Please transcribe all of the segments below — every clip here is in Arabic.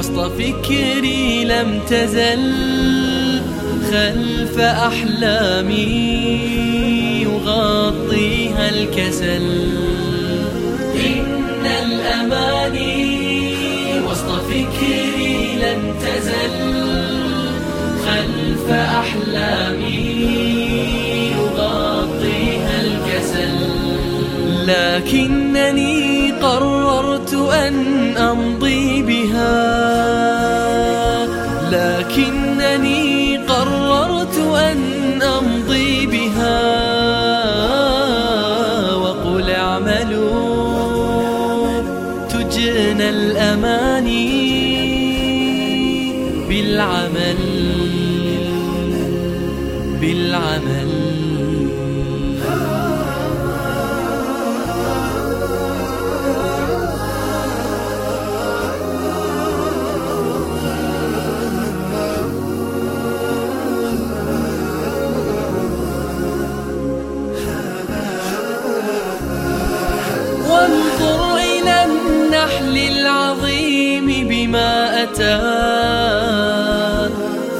وسط فكري لم تزل خلف أحلامي يغطيها الكسل. إن الأماني وسط فكري لم تزل خلف أحلامي يغطيها الكسل. لكنني قررت أن أمضي بها الأماني بالعمل بالعمل. وانظر إلى النحل أتى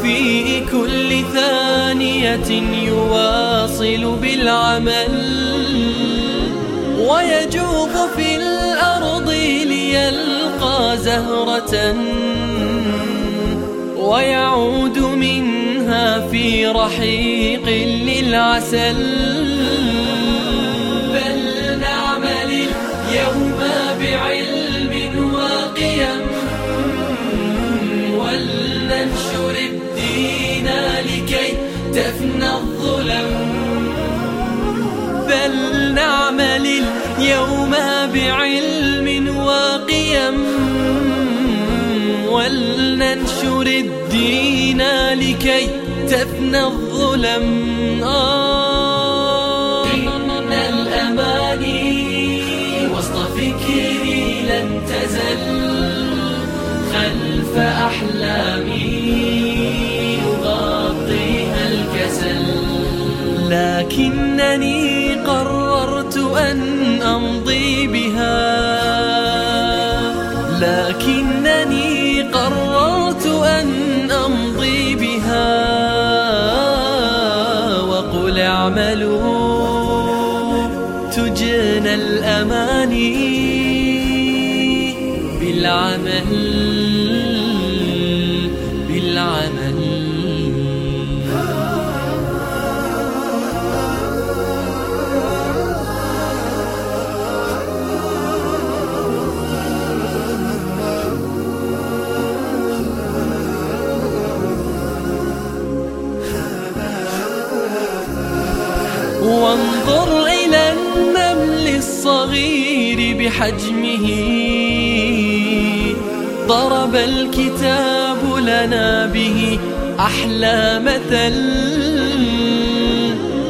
في كل ثانية يواصل بالعمل. ويجوب في الأرض ليلقى زهرة. ويعود منها في رحيق للعسل. ولننشر الدين لكي تفنى الظلم. بل نعمل اليوم بعلم وقيم. ولننشر الدين لكي تفنى الظلم. آه إن الأماني فكري لن تزل. خلف أحلامي لكنني قررت أن أمضي بها. لكنني قررت أن أمضي بها. وقل اعملوا تجنى الأماني بالعمل. بحجمه ضرب الكتاب لنا به أحلى مثل.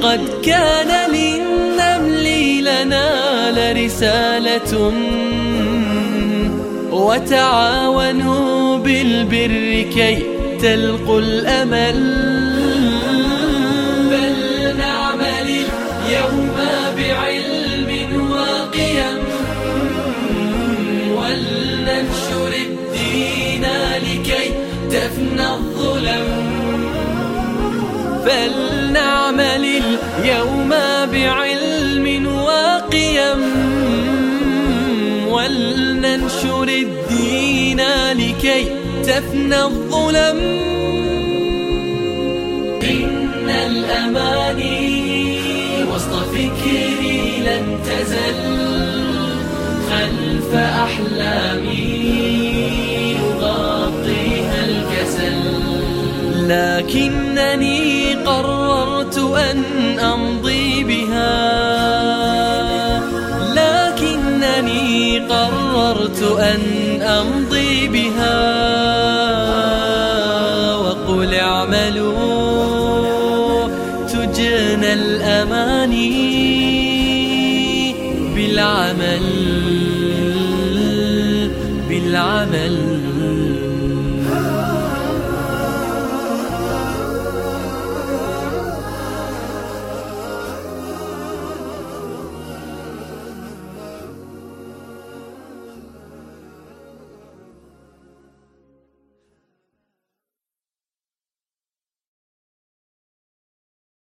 قد كان للنمل لنا لرسالة. وتعاونوا بالبر كي تلقوا الأمل. فلنعمل اليوم بعلم وقيم ولننشر الدين لكي تفنى الظلم. إن الأماني وسط فكري لن تزل. خلف أحلامي لكنني قررت أن أمضي بها. لكنني قررت أن أمضي بها. وقل اعملوا تجنى الأماني بالعمل بالعمل.